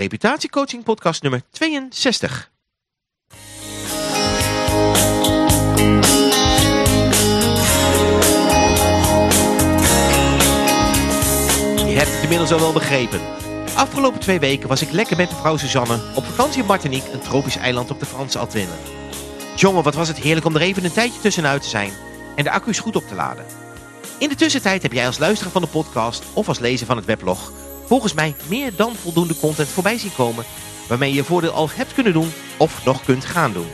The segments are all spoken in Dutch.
Reputatiecoaching podcast nummer 62. Je hebt het inmiddels al wel begrepen. Afgelopen twee weken was ik lekker met mevrouw Suzanne op vakantie op Martinique, een tropisch eiland op de Franse Altuinen. Jongen, wat was het heerlijk om er even een tijdje tussenuit te zijn en de accu's goed op te laden. In de tussentijd heb jij als luisteraar van de podcast of als lezer van het weblog volgens mij meer dan voldoende content voorbij zien komen waarmee je voordeel al hebt kunnen doen of nog kunt gaan doen.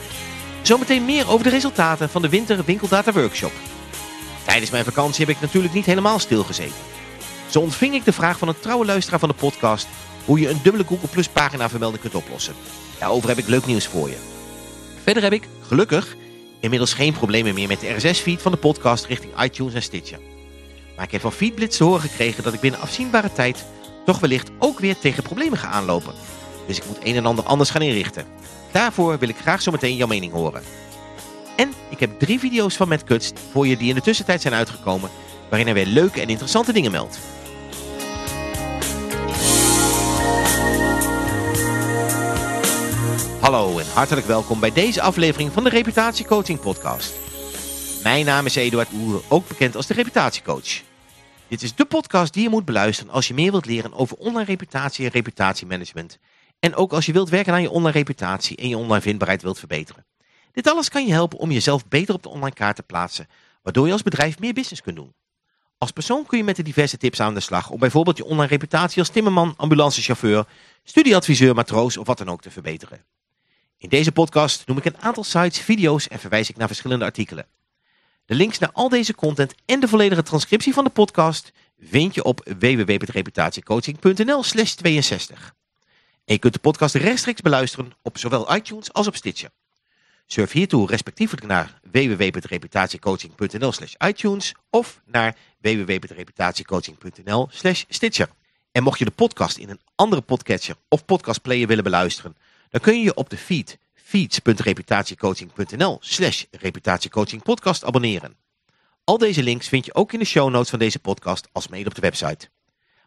Zometeen meer over de resultaten van de Winter Winkeldata Workshop. Tijdens mijn vakantie heb ik natuurlijk niet helemaal stilgezeten. Zo ontving ik de vraag van een trouwe luisteraar van de podcast hoe je een dubbele Google Plus pagina vermelding kunt oplossen. Daarover heb ik leuk nieuws voor je. Verder heb ik, gelukkig, inmiddels geen problemen meer met de RSS-feed van de podcast richting iTunes en Stitcher. Maar ik heb van Feedblitz te horen gekregen dat ik binnen afzienbare tijd toch wellicht ook weer tegen problemen ga aanlopen. Dus ik moet een en ander anders gaan inrichten. Daarvoor wil ik graag zometeen jouw mening horen. En ik heb drie video's van Matt Cuts voor je die in de tussentijd zijn uitgekomen, waarin hij weer leuke en interessante dingen meldt. Hallo en hartelijk welkom bij deze aflevering van de Reputatiecoaching podcast. Mijn naam is Eduard Oer, ook bekend als de Reputatiecoach. Dit is de podcast die je moet beluisteren als je meer wilt leren over online reputatie en reputatiemanagement. En ook als je wilt werken aan je online reputatie en je online vindbaarheid wilt verbeteren. Dit alles kan je helpen om jezelf beter op de online kaart te plaatsen, waardoor je als bedrijf meer business kunt doen. Als persoon kun je met de diverse tips aan de slag om bijvoorbeeld je online reputatie als timmerman, ambulancechauffeur, studieadviseur, matroos of wat dan ook te verbeteren. In deze podcast noem ik een aantal sites, video's en verwijs ik naar verschillende artikelen. De links naar al deze content en de volledige transcriptie van de podcast vind je op www.reputatiecoaching.nl slash 62. En je kunt de podcast rechtstreeks beluisteren op zowel iTunes als op Stitcher. Surf hiertoe respectievelijk naar www.reputatiecoaching.nl slash iTunes of naar www.reputatiecoaching.nl slash Stitcher. En mocht je de podcast in een andere podcatcher of podcastplayer willen beluisteren, dan kun je je op de feed feeds.reputatiecoaching.nl slash reputatiecoachingpodcast abonneren. Al deze links vind je ook in de show notes van deze podcast als mede op de website.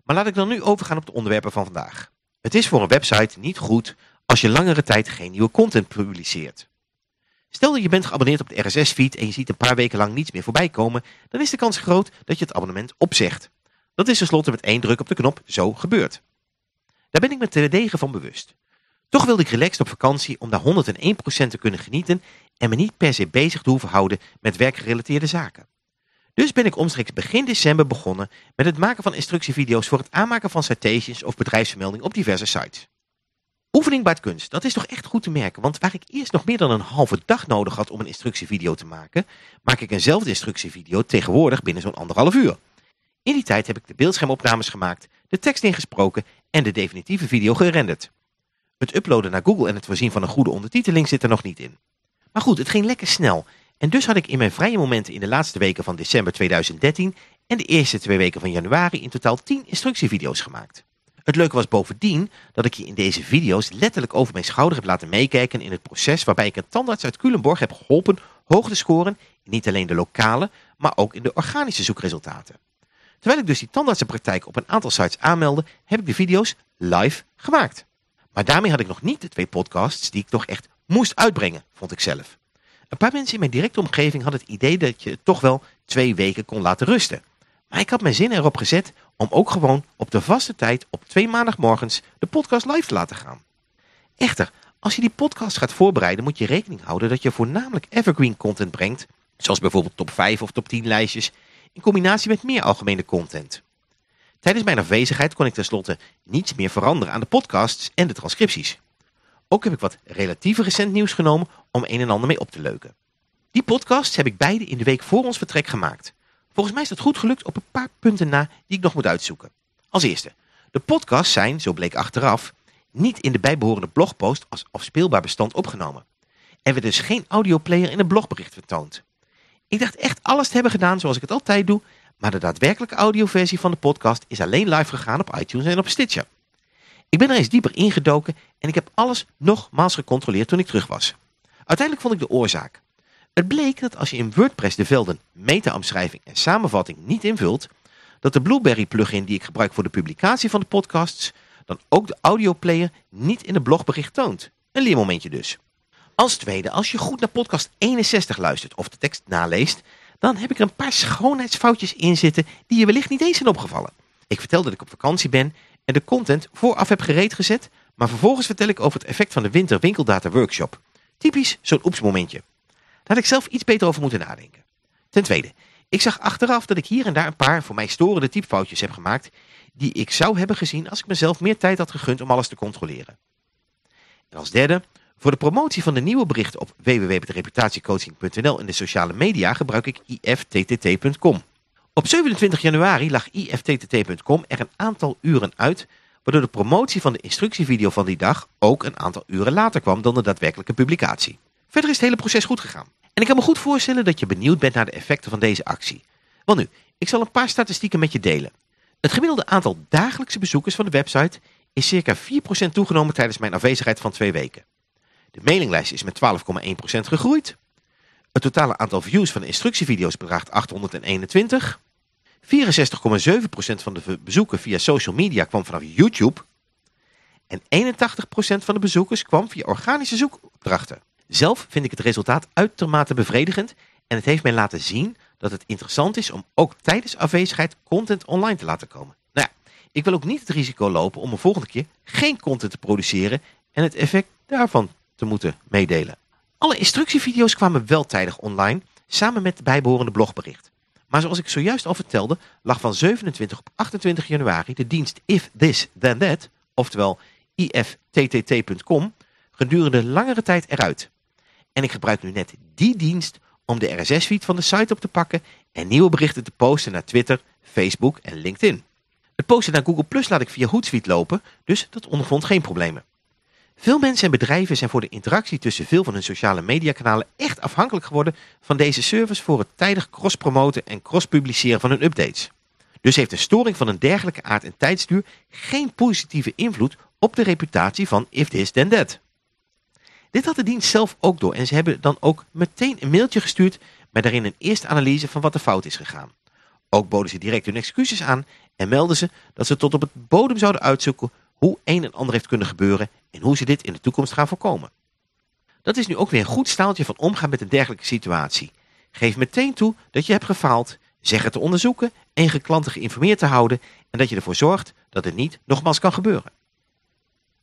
Maar laat ik dan nu overgaan op de onderwerpen van vandaag. Het is voor een website niet goed als je langere tijd geen nieuwe content publiceert. Stel dat je bent geabonneerd op de RSS-feed en je ziet een paar weken lang niets meer voorbij komen, dan is de kans groot dat je het abonnement opzegt. Dat is tenslotte met één druk op de knop zo gebeurd. Daar ben ik me degen van bewust. Toch wilde ik relaxed op vakantie om daar 101% te kunnen genieten en me niet per se bezig te hoeven houden met werkgerelateerde zaken. Dus ben ik omstreeks begin december begonnen met het maken van instructievideo's voor het aanmaken van citations of bedrijfsvermelding op diverse sites. Oefening baart kunst, dat is toch echt goed te merken, want waar ik eerst nog meer dan een halve dag nodig had om een instructievideo te maken, maak ik eenzelfde instructievideo tegenwoordig binnen zo'n anderhalf uur. In die tijd heb ik de beeldschermopnames gemaakt, de tekst ingesproken en de definitieve video gerenderd. Het uploaden naar Google en het voorzien van een goede ondertiteling zit er nog niet in. Maar goed, het ging lekker snel. En dus had ik in mijn vrije momenten in de laatste weken van december 2013 en de eerste twee weken van januari in totaal 10 instructievideo's gemaakt. Het leuke was bovendien dat ik je in deze video's letterlijk over mijn schouder heb laten meekijken in het proces waarbij ik een tandarts uit Culemborg heb geholpen hoog te scoren niet alleen de lokale, maar ook in de organische zoekresultaten. Terwijl ik dus die tandartsenpraktijk op een aantal sites aanmeldde, heb ik de video's live gemaakt. Maar daarmee had ik nog niet de twee podcasts die ik toch echt moest uitbrengen, vond ik zelf. Een paar mensen in mijn directe omgeving hadden het idee dat je het toch wel twee weken kon laten rusten. Maar ik had mijn zin erop gezet om ook gewoon op de vaste tijd op twee maandagmorgens de podcast live te laten gaan. Echter, als je die podcast gaat voorbereiden moet je rekening houden dat je voornamelijk evergreen content brengt, zoals bijvoorbeeld top 5 of top 10 lijstjes, in combinatie met meer algemene content. Tijdens mijn afwezigheid kon ik tenslotte niets meer veranderen aan de podcasts en de transcripties. Ook heb ik wat relatief recent nieuws genomen om een en ander mee op te leuken. Die podcasts heb ik beide in de week voor ons vertrek gemaakt. Volgens mij is dat goed gelukt op een paar punten na die ik nog moet uitzoeken. Als eerste, de podcasts zijn, zo bleek achteraf, niet in de bijbehorende blogpost als afspeelbaar bestand opgenomen. Er werd dus geen audioplayer in een blogbericht vertoond. Ik dacht echt alles te hebben gedaan zoals ik het altijd doe maar de daadwerkelijke audioversie van de podcast is alleen live gegaan op iTunes en op Stitcher. Ik ben er eens dieper ingedoken en ik heb alles nogmaals gecontroleerd toen ik terug was. Uiteindelijk vond ik de oorzaak. Het bleek dat als je in WordPress de velden meta-omschrijving en samenvatting niet invult, dat de Blueberry plugin die ik gebruik voor de publicatie van de podcasts, dan ook de audioplayer niet in de blogbericht toont. Een leermomentje dus. Als tweede, als je goed naar podcast 61 luistert of de tekst naleest, dan heb ik er een paar schoonheidsfoutjes in zitten die je wellicht niet eens zijn opgevallen. Ik vertel dat ik op vakantie ben en de content vooraf heb gereed gezet, maar vervolgens vertel ik over het effect van de winter winkeldata workshop. Typisch zo'n oepsmomentje. Daar had ik zelf iets beter over moeten nadenken. Ten tweede, ik zag achteraf dat ik hier en daar een paar voor mij storende typfoutjes heb gemaakt die ik zou hebben gezien als ik mezelf meer tijd had gegund om alles te controleren. En als derde, voor de promotie van de nieuwe berichten op www.reputatiecoaching.nl en de sociale media gebruik ik ifttt.com. Op 27 januari lag ifttt.com er een aantal uren uit, waardoor de promotie van de instructievideo van die dag ook een aantal uren later kwam dan de daadwerkelijke publicatie. Verder is het hele proces goed gegaan. En ik kan me goed voorstellen dat je benieuwd bent naar de effecten van deze actie. Wel nu, ik zal een paar statistieken met je delen. Het gemiddelde aantal dagelijkse bezoekers van de website is circa 4% toegenomen tijdens mijn afwezigheid van twee weken. De mailinglijst is met 12,1% gegroeid. Het totale aantal views van de instructievideo's bedraagt 821. 64,7% van de bezoeken via social media kwam vanaf YouTube. En 81% van de bezoekers kwam via organische zoekopdrachten. Zelf vind ik het resultaat uitermate bevredigend en het heeft mij laten zien dat het interessant is om ook tijdens afwezigheid content online te laten komen. Nou ja, ik wil ook niet het risico lopen om een volgende keer geen content te produceren en het effect daarvan te moeten meedelen. Alle instructievideo's kwamen wel tijdig online, samen met het bijbehorende blogbericht. Maar zoals ik zojuist al vertelde, lag van 27 op 28 januari de dienst If This Then That, oftewel ifttt.com, gedurende langere tijd eruit. En ik gebruik nu net die dienst om de RSS-feed van de site op te pakken en nieuwe berichten te posten naar Twitter, Facebook en LinkedIn. Het posten naar Google Plus laat ik via Hootsuite lopen, dus dat ondervond geen problemen. Veel mensen en bedrijven zijn voor de interactie tussen veel van hun sociale mediakanalen echt afhankelijk geworden van deze service voor het tijdig cross-promoten en cross-publiceren van hun updates. Dus heeft een storing van een dergelijke aard en tijdsduur geen positieve invloed op de reputatie van If This Then That. Dit had de dienst zelf ook door en ze hebben dan ook meteen een mailtje gestuurd met daarin een eerste analyse van wat er fout is gegaan. Ook boden ze direct hun excuses aan en melden ze dat ze tot op het bodem zouden uitzoeken hoe een en ander heeft kunnen gebeuren en hoe ze dit in de toekomst gaan voorkomen. Dat is nu ook weer een goed staaltje van omgaan met een dergelijke situatie. Geef meteen toe dat je hebt gefaald, zeg het te onderzoeken en je klanten geïnformeerd te houden en dat je ervoor zorgt dat het niet nogmaals kan gebeuren.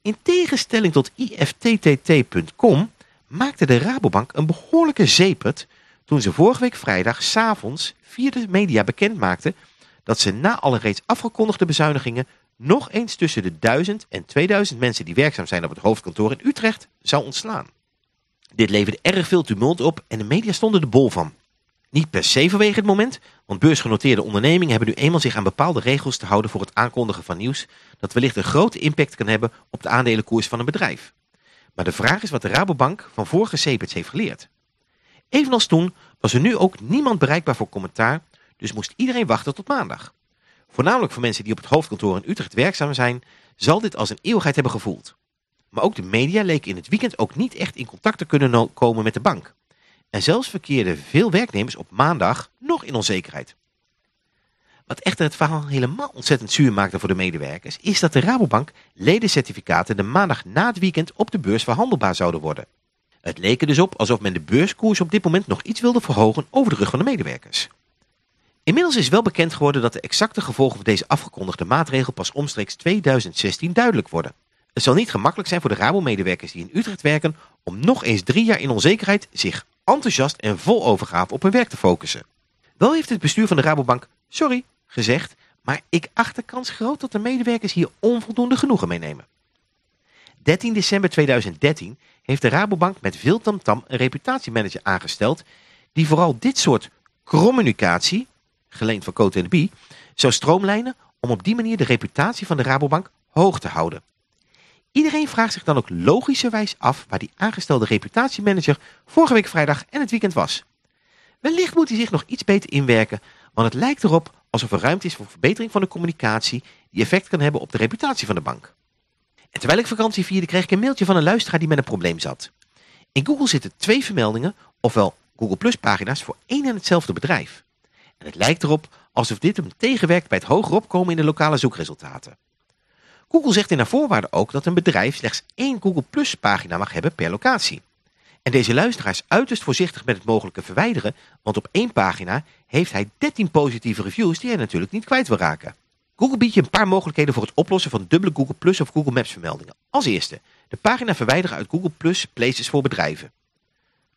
In tegenstelling tot ifttt.com maakte de Rabobank een behoorlijke zeepert toen ze vorige week vrijdag s'avonds via de media bekend maakte dat ze na alle reeds afgekondigde bezuinigingen nog eens tussen de 1000 en 2000 mensen die werkzaam zijn op het hoofdkantoor in Utrecht zou ontslaan. Dit leverde erg veel tumult op en de media stonden de bol van. Niet per se vanwege het moment, want beursgenoteerde ondernemingen hebben nu eenmaal zich aan bepaalde regels te houden voor het aankondigen van nieuws dat wellicht een grote impact kan hebben op de aandelenkoers van een bedrijf. Maar de vraag is wat de Rabobank van vorige CeBITS heeft geleerd. Evenals toen was er nu ook niemand bereikbaar voor commentaar, dus moest iedereen wachten tot maandag. Voornamelijk voor mensen die op het hoofdkantoor in Utrecht werkzaam zijn, zal dit als een eeuwigheid hebben gevoeld. Maar ook de media leken in het weekend ook niet echt in contact te kunnen komen met de bank. En zelfs verkeerden veel werknemers op maandag nog in onzekerheid. Wat echter het verhaal helemaal ontzettend zuur maakte voor de medewerkers, is dat de Rabobank ledencertificaten de maandag na het weekend op de beurs verhandelbaar zouden worden. Het leek er dus op alsof men de beurskoers op dit moment nog iets wilde verhogen over de rug van de medewerkers. Inmiddels is wel bekend geworden dat de exacte gevolgen van deze afgekondigde maatregel pas omstreeks 2016 duidelijk worden. Het zal niet gemakkelijk zijn voor de Rabo-medewerkers die in Utrecht werken om nog eens drie jaar in onzekerheid zich enthousiast en vol overgave op hun werk te focussen. Wel heeft het bestuur van de Rabobank, sorry, gezegd, maar ik acht de kans groot dat de medewerkers hier onvoldoende genoegen meenemen. 13 december 2013 heeft de Rabobank met veel tamtam een reputatiemanager aangesteld die vooral dit soort communicatie, geleend van Cote B, zou stroomlijnen om op die manier de reputatie van de Rabobank hoog te houden. Iedereen vraagt zich dan ook logischerwijs af waar die aangestelde reputatiemanager vorige week vrijdag en het weekend was. Wellicht moet hij zich nog iets beter inwerken, want het lijkt erop alsof er ruimte is voor verbetering van de communicatie die effect kan hebben op de reputatie van de bank. En terwijl ik vakantie vierde kreeg ik een mailtje van een luisteraar die met een probleem zat. In Google zitten twee vermeldingen, ofwel Google Plus pagina's voor één en hetzelfde bedrijf. En het lijkt erop alsof dit hem tegenwerkt bij het hoger opkomen in de lokale zoekresultaten. Google zegt in haar voorwaarden ook dat een bedrijf slechts één Google Plus pagina mag hebben per locatie. En deze luisteraar is uiterst voorzichtig met het mogelijke verwijderen, want op één pagina heeft hij 13 positieve reviews die hij natuurlijk niet kwijt wil raken. Google biedt je een paar mogelijkheden voor het oplossen van dubbele Google Plus of Google Maps vermeldingen. Als eerste, de pagina verwijderen uit Google Plus Places voor bedrijven.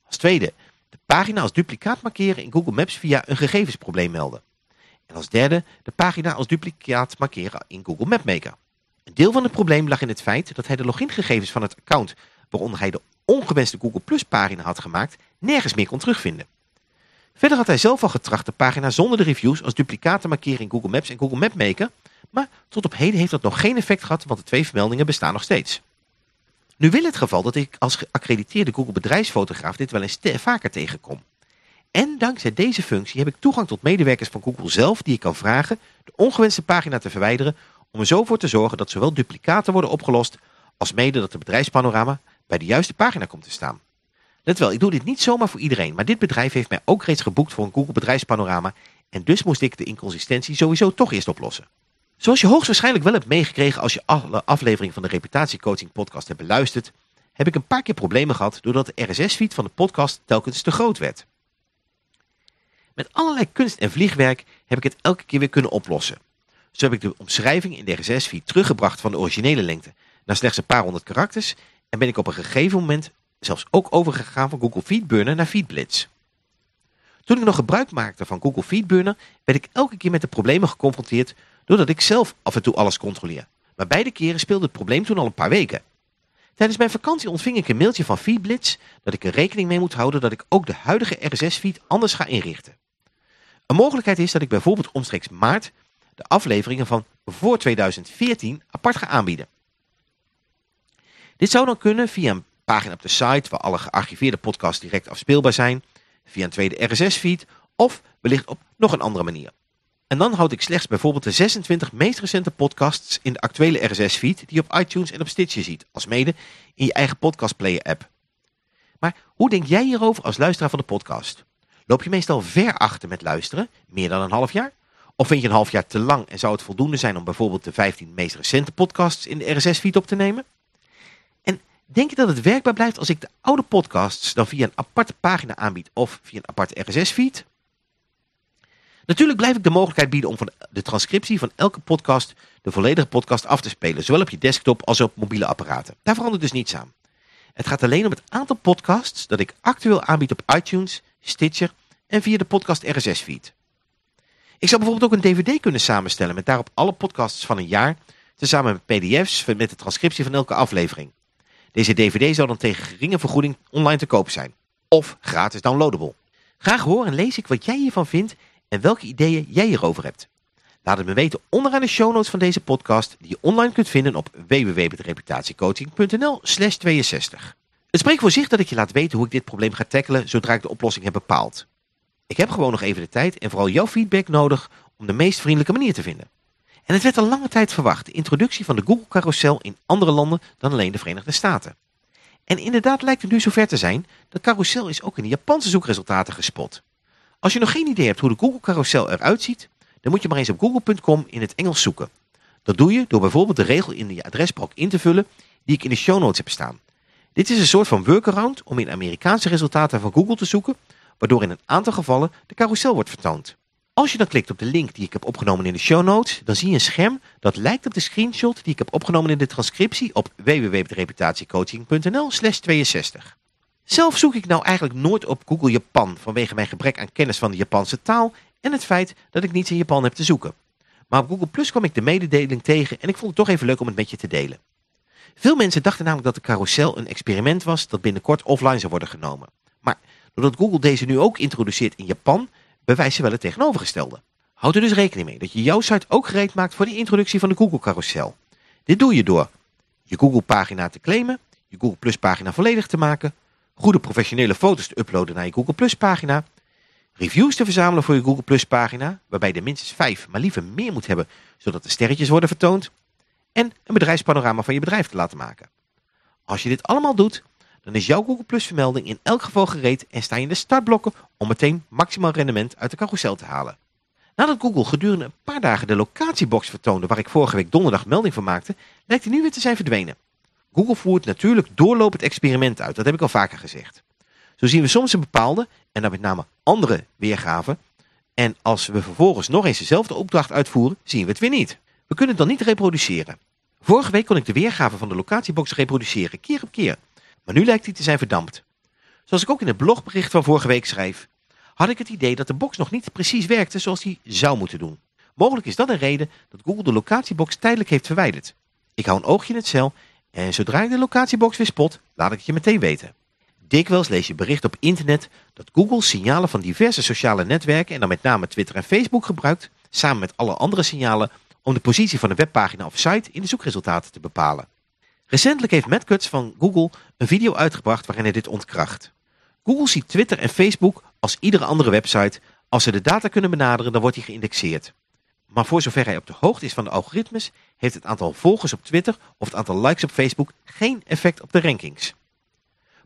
Als tweede, de pagina als duplicaat markeren in Google Maps via een gegevensprobleem melden. En als derde, de pagina als duplicaat markeren in Google Mapmaker. Een deel van het probleem lag in het feit dat hij de logingegevens van het account waaronder hij de ongewenste Google Plus pagina had gemaakt, nergens meer kon terugvinden. Verder had hij zelf al getracht de pagina zonder de reviews als duplicaat te markeren in Google Maps en Google Mapmaker, maar tot op heden heeft dat nog geen effect gehad, want de twee vermeldingen bestaan nog steeds. Nu wil het geval dat ik als geaccrediteerde Google bedrijfsfotograaf dit wel eens vaker tegenkom. En dankzij deze functie heb ik toegang tot medewerkers van Google zelf die ik kan vragen de ongewenste pagina te verwijderen om er zo voor te zorgen dat zowel duplicaten worden opgelost als mede dat de bedrijfspanorama bij de juiste pagina komt te staan. Let wel, ik doe dit niet zomaar voor iedereen, maar dit bedrijf heeft mij ook reeds geboekt voor een Google bedrijfspanorama en dus moest ik de inconsistentie sowieso toch eerst oplossen. Zoals je hoogstwaarschijnlijk wel hebt meegekregen als je alle afleveringen van de reputatiecoaching podcast hebt beluisterd, heb ik een paar keer problemen gehad doordat de RSS-feed van de podcast telkens te groot werd. Met allerlei kunst en vliegwerk heb ik het elke keer weer kunnen oplossen. Zo heb ik de omschrijving in de RSS-feed teruggebracht van de originele lengte naar slechts een paar honderd karakters en ben ik op een gegeven moment zelfs ook overgegaan van Google Feedburner naar Feedblitz. Toen ik nog gebruik maakte van Google Feedburner werd ik elke keer met de problemen geconfronteerd doordat ik zelf af en toe alles controleer. Maar beide keren speelde het probleem toen al een paar weken. Tijdens mijn vakantie ontving ik een mailtje van Feedblitz dat ik er rekening mee moet houden dat ik ook de huidige RSS-feed anders ga inrichten. Een mogelijkheid is dat ik bijvoorbeeld omstreeks maart de afleveringen van voor 2014 apart ga aanbieden. Dit zou dan kunnen via een pagina op de site waar alle gearchiveerde podcasts direct afspeelbaar zijn, via een tweede RSS-feed of wellicht op nog een andere manier. En dan houd ik slechts bijvoorbeeld de 26 meest recente podcasts in de actuele RSS-feed die je op iTunes en op Stitcher ziet, als mede in je eigen podcastplayer-app. Maar hoe denk jij hierover als luisteraar van de podcast? Loop je meestal ver achter met luisteren, meer dan een half jaar? Of vind je een half jaar te lang en zou het voldoende zijn om bijvoorbeeld de 15 meest recente podcasts in de RSS-feed op te nemen? En denk je dat het werkbaar blijft als ik de oude podcasts dan via een aparte pagina aanbied of via een aparte RSS-feed? Natuurlijk blijf ik de mogelijkheid bieden om van de transcriptie van elke podcast de volledige podcast af te spelen, zowel op je desktop als op mobiele apparaten. Daar verandert dus niets aan. Het gaat alleen om het aantal podcasts dat ik actueel aanbied op iTunes, Stitcher en via de podcast RSS feed. Ik zou bijvoorbeeld ook een dvd kunnen samenstellen met daarop alle podcasts van een jaar, tezamen met pdf's met de transcriptie van elke aflevering. Deze dvd zal dan tegen geringe vergoeding online te koop zijn. Of gratis downloadable. Graag hoor en lees ik wat jij hiervan vindt en welke ideeën jij hierover hebt. Laat het me weten onderaan de show notes van deze podcast die je online kunt vinden op www.reputatiecoaching.nl 62. Het spreekt voor zich dat ik je laat weten hoe ik dit probleem ga tackelen zodra ik de oplossing heb bepaald. Ik heb gewoon nog even de tijd en vooral jouw feedback nodig om de meest vriendelijke manier te vinden. En het werd al lange tijd verwacht, de introductie van de Google Carousel in andere landen dan alleen de Verenigde Staten. En inderdaad lijkt het nu zover te zijn, dat carousel is ook in de Japanse zoekresultaten gespot. Als je nog geen idee hebt hoe de Google Carousel eruit ziet, dan moet je maar eens op google.com in het Engels zoeken. Dat doe je door bijvoorbeeld de regel in de adresbalk in te vullen die ik in de show notes heb staan. Dit is een soort van workaround om in Amerikaanse resultaten van Google te zoeken, waardoor in een aantal gevallen de carousel wordt vertoond. Als je dan klikt op de link die ik heb opgenomen in de show notes, dan zie je een scherm dat lijkt op de screenshot die ik heb opgenomen in de transcriptie op www.reputatiecoaching.nl 62. Zelf zoek ik nou eigenlijk nooit op Google Japan vanwege mijn gebrek aan kennis van de Japanse taal en het feit dat ik niets in Japan heb te zoeken. Maar op Google Plus kwam ik de mededeling tegen en ik vond het toch even leuk om het met je te delen. Veel mensen dachten namelijk dat de carousel een experiment was dat binnenkort offline zou worden genomen. Maar doordat Google deze nu ook introduceert in Japan, bewijst ze wel het tegenovergestelde. Houd er dus rekening mee dat je jouw site ook gereed maakt voor de introductie van de Google carousel. Dit doe je door je Google pagina te claimen, je Google Plus pagina volledig te maken, goede professionele foto's te uploaden naar je Google Plus pagina, reviews te verzamelen voor je Google Plus pagina, waarbij je minstens vijf, maar liever meer moet hebben, zodat de sterretjes worden vertoond, en een bedrijfspanorama van je bedrijf te laten maken. Als je dit allemaal doet, dan is jouw Google Plus vermelding in elk geval gereed en sta je in de startblokken om meteen maximaal rendement uit de carousel te halen. Nadat Google gedurende een paar dagen de locatiebox vertoonde waar ik vorige week donderdag melding van maakte, lijkt hij nu weer te zijn verdwenen. Google voert natuurlijk doorlopend experiment uit, dat heb ik al vaker gezegd. Zo zien we soms een bepaalde, en dan met name andere weergave, en als we vervolgens nog eens dezelfde opdracht uitvoeren, zien we het weer niet. We kunnen het dan niet reproduceren. Vorige week kon ik de weergave van de locatiebox reproduceren, keer op keer. Maar nu lijkt die te zijn verdampt. Zoals ik ook in het blogbericht van vorige week schrijf, had ik het idee dat de box nog niet precies werkte zoals die zou moeten doen. Mogelijk is dat een reden dat Google de locatiebox tijdelijk heeft verwijderd. Ik hou een oogje in het cel en zodra ik de locatiebox weer spot, laat ik het je meteen weten. Dikwijls lees je bericht op internet dat Google signalen van diverse sociale netwerken en dan met name Twitter en Facebook gebruikt, samen met alle andere signalen, om de positie van een webpagina of site in de zoekresultaten te bepalen. Recentelijk heeft Matt van Google een video uitgebracht waarin hij dit ontkracht. Google ziet Twitter en Facebook als iedere andere website. Als ze de data kunnen benaderen, dan wordt hij geïndexeerd. Maar voor zover hij op de hoogte is van de algoritmes, heeft het aantal volgers op Twitter of het aantal likes op Facebook geen effect op de rankings.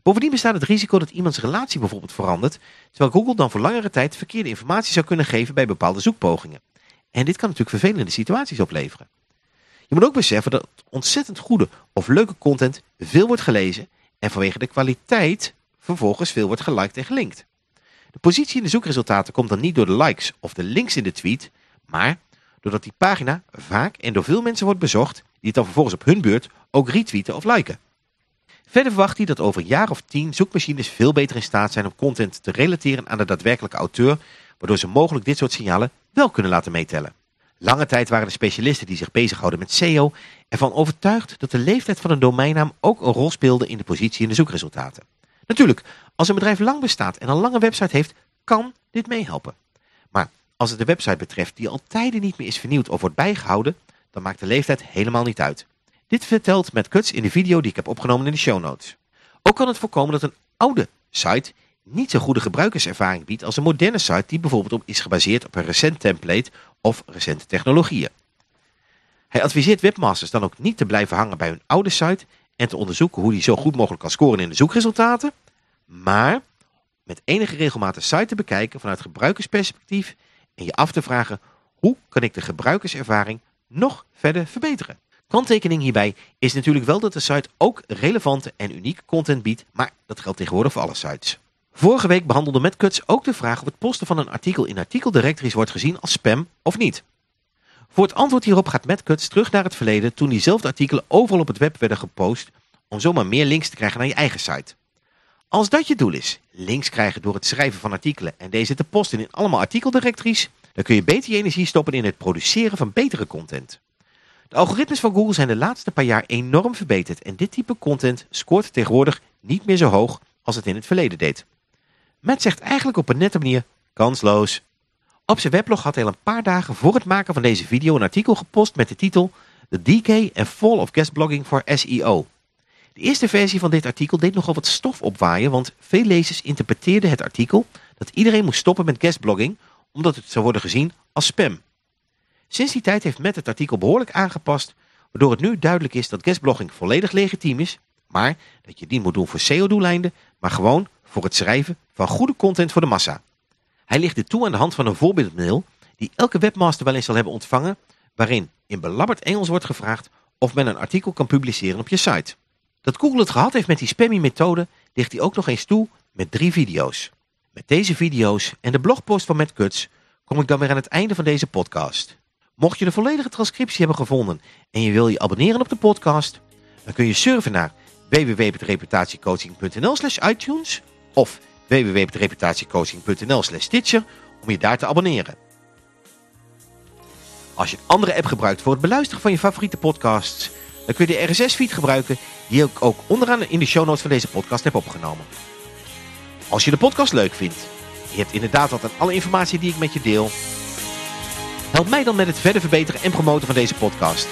Bovendien bestaat het risico dat iemands relatie bijvoorbeeld verandert, terwijl Google dan voor langere tijd verkeerde informatie zou kunnen geven bij bepaalde zoekpogingen. En dit kan natuurlijk vervelende situaties opleveren. Je moet ook beseffen dat ontzettend goede of leuke content veel wordt gelezen en vanwege de kwaliteit vervolgens veel wordt geliked en gelinkt. De positie in de zoekresultaten komt dan niet door de likes of de links in de tweet, maar doordat die pagina vaak en door veel mensen wordt bezocht, die het dan vervolgens op hun beurt ook retweeten of liken. Verder verwacht hij dat over een jaar of tien zoekmachines veel beter in staat zijn om content te relateren aan de daadwerkelijke auteur, waardoor ze mogelijk dit soort signalen wel kunnen laten meetellen. Lange tijd waren de specialisten die zich bezighouden met SEO ervan overtuigd dat de leeftijd van een domeinnaam ook een rol speelde in de positie in de zoekresultaten. Natuurlijk, als een bedrijf lang bestaat en een lange website heeft, kan dit meehelpen. Maar als het de website betreft die al tijden niet meer is vernieuwd of wordt bijgehouden, dan maakt de leeftijd helemaal niet uit. Dit vertelt Matt Cuts in de video die ik heb opgenomen in de show notes. Ook kan het voorkomen dat een oude site niet zo goede gebruikerservaring biedt als een moderne site die bijvoorbeeld is gebaseerd op een recent template of recente technologieën. Hij adviseert webmasters dan ook niet te blijven hangen bij hun oude site en te onderzoeken hoe die zo goed mogelijk kan scoren in de zoekresultaten, maar met enige regelmaat site te bekijken vanuit gebruikersperspectief en je af te vragen hoe kan ik de gebruikerservaring nog verder verbeteren. Kanttekening hierbij is natuurlijk wel dat de site ook relevante en unieke content biedt, maar dat geldt tegenwoordig voor alle sites. Vorige week behandelde Matt Cuts ook de vraag of het posten van een artikel in artikeldirectories wordt gezien als spam of niet. Voor het antwoord hierop gaat Matt Cuts terug naar het verleden toen diezelfde artikelen overal op het web werden gepost om zomaar meer links te krijgen naar je eigen site. Als dat je doel is, links krijgen door het schrijven van artikelen en deze te posten in allemaal artikeldirectories, dan kun je beter je energie stoppen in het produceren van betere content. De algoritmes van Google zijn de laatste paar jaar enorm verbeterd en dit type content scoort tegenwoordig niet meer zo hoog als het in het verleden deed. Matt zegt eigenlijk op een nette manier kansloos. Op zijn weblog had hij al een paar dagen voor het maken van deze video een artikel gepost met de titel The Decay and Fall of Guest Blogging for SEO. De eerste versie van dit artikel deed nogal wat stof opwaaien, want veel lezers interpreteerden het artikel dat iedereen moest stoppen met guestblogging omdat het zou worden gezien als spam. Sinds die tijd heeft Matt het artikel behoorlijk aangepast, waardoor het nu duidelijk is dat guestblogging volledig legitiem is, maar dat je het niet moet doen voor SEO-doeleinden, maar gewoon voor het schrijven van goede content voor de massa. Hij ligt dit toe aan de hand van een voorbeeldmail die elke webmaster wel eens zal hebben ontvangen, waarin in belabberd Engels wordt gevraagd of men een artikel kan publiceren op je site. Dat Google het gehad heeft met die spammy methode ligt hij ook nog eens toe met drie video's. Met deze video's en de blogpost van Matt Cuts kom ik dan weer aan het einde van deze podcast. Mocht je de volledige transcriptie hebben gevonden en je wil je abonneren op de podcast, dan kun je surfen naar www.reputatiecoaching.nl slash iTunes of www.reputatiecoaching.nl slash Stitcher om je daar te abonneren. Als je een andere app gebruikt voor het beluisteren van je favoriete podcasts, dan kun je de RSS-feed gebruiken die ik ook onderaan in de show notes van deze podcast heb opgenomen. Als je de podcast leuk vindt, je hebt inderdaad wat aan alle informatie die ik met je deel, help mij dan met het verder verbeteren en promoten van deze podcast.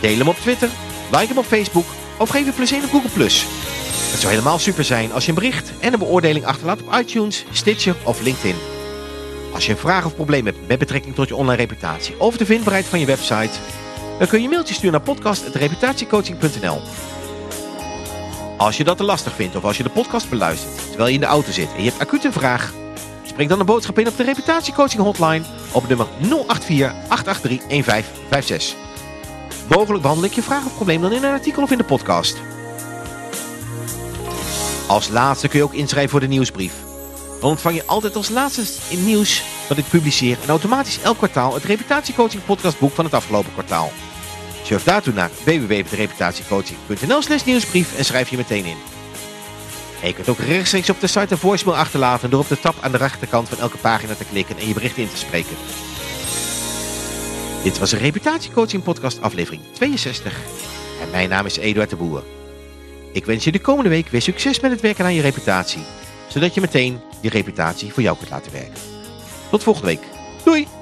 Deel hem op Twitter, like hem op Facebook of geef je plezier op Google+. Het zou helemaal super zijn als je een bericht en een beoordeling achterlaat op iTunes, Stitcher of LinkedIn. Als je een vraag of probleem hebt met betrekking tot je online reputatie of de vindbaarheid van je website, dan kun je een mailtje sturen naar podcast.reputatiecoaching.nl. Als je dat te lastig vindt of als je de podcast beluistert terwijl je in de auto zit en je hebt acuut een vraag, spreek dan een boodschap in op de reputatiecoaching hotline op nummer 084 883 1556. Mogelijk behandel ik je vraag of probleem dan in een artikel of in de podcast. Als laatste kun je ook inschrijven voor de nieuwsbrief. Dan ontvang je altijd als laatste in nieuws dat ik publiceer en automatisch elk kwartaal het reputatiecoaching podcastboek van het afgelopen kwartaal. Surf daartoe naar www.reputatiecoaching.nl slash nieuwsbrief en schrijf je meteen in. Je kunt ook rechtstreeks op de site een voicemail achterlaten door op de tab aan de rechterkant van elke pagina te klikken en je bericht in te spreken. Dit was een reputatiecoaching podcast aflevering 62 en mijn naam is Eduard de Boer. Ik wens je de komende week weer succes met het werken aan je reputatie, zodat je meteen die reputatie voor jou kunt laten werken. Tot volgende week. Doei!